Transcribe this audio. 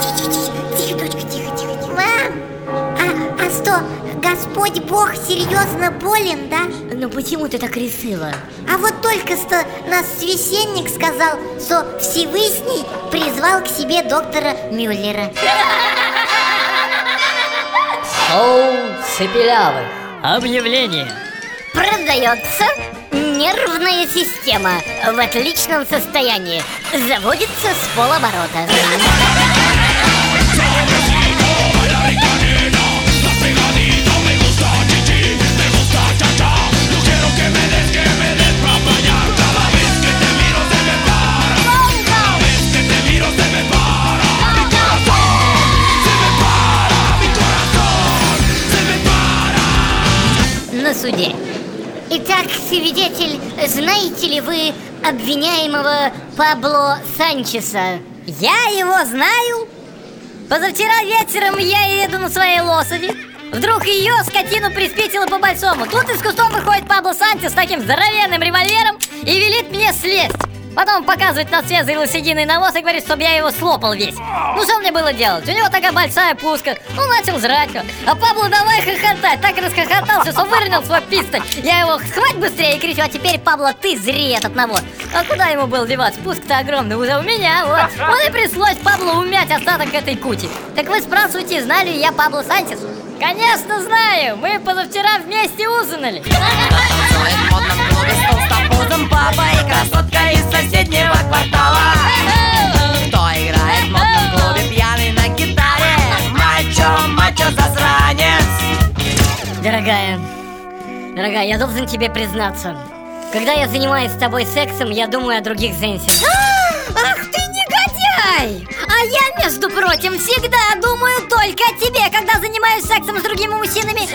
тише, тише, тихо, тихо, тихо. Мам, а, а что, Господь Бог серьезно болен, да? Ну почему ты так решила? А вот только что нас священник сказал, что Всевышний призвал к себе доктора Мюллера. Шоу Цепелявых. Объявление. Продается нервная система в отличном состоянии. Заводится с полоборота. Суде. Итак, свидетель, знаете ли вы обвиняемого Пабло Санчеса? Я его знаю. Позавчера вечером я еду на своей лошади. Вдруг ее скотину приспичило по-большому. Тут из кустов выходит Пабло Санчес с таким здоровенным револьвером и велит мне слезть. Потом показывает на свежий лошадиный навоз и говорит, чтобы я его слопал весь. Ну что мне было делать? У него такая большая пушка. Ну начал жрать А Пабло давай хохотать Так расхохотался, что выронил свой пистоль Я его схвать быстрее и кричу А теперь, Пабло, ты зри этот навоз А куда ему был деваться? Пуск-то огромный уже у меня вот. Вот и пришлось Пабло умять остаток этой кути Так вы спрашиваете, знали ли я Пабло Санчес? Конечно знаю, мы позавчера вместе ужинали. Красотка Мачо, мачо, засранец. Дорогая, дорогая, я должен тебе признаться. Когда я занимаюсь с тобой сексом, я думаю о других женщинах. Ах ты негодяй! А я, между прочим, всегда думаю только о тебе, когда занимаюсь сексом с другими мужчинами